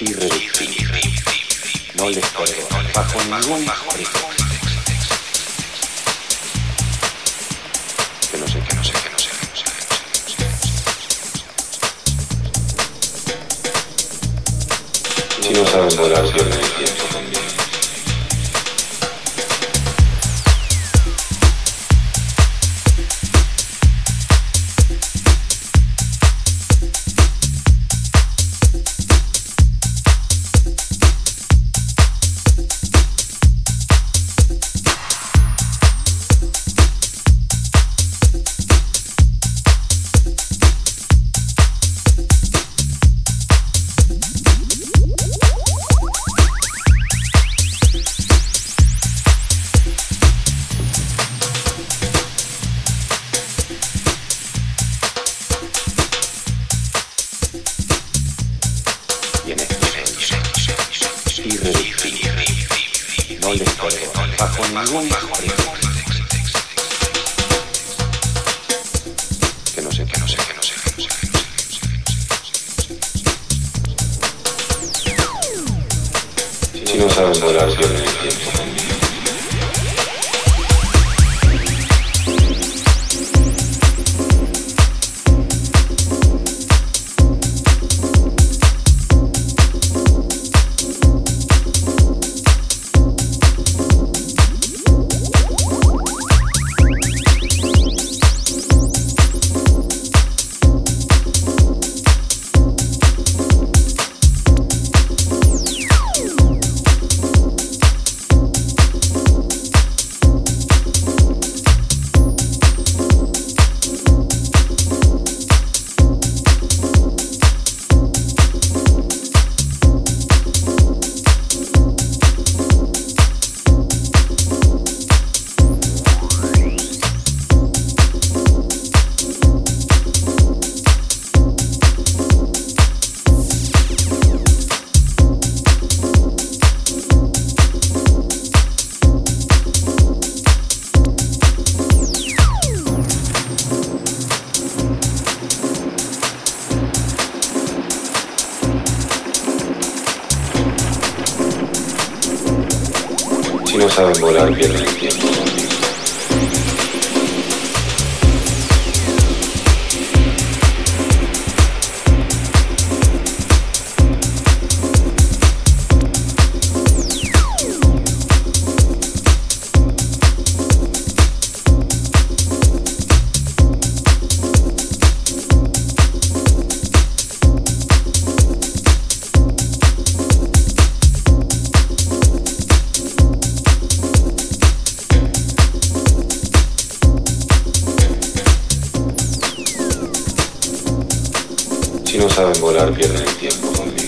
y. No les tolero bajo ningún pretexto. Que no sé, que no sé, que no sé. Si no saben volar, pierden el. No les tolero, bajo ningún pretexto. Que no sé, que no sé, que no sé, que no sé. Si no saben volar, pierden el tiempo no saben volar, pierden el tiempo Si no saben volar, pierden el tiempo conmigo.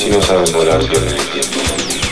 Si no saben volar, pierden el tiempo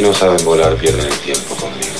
Si no saben volar, pierden el tiempo conmigo.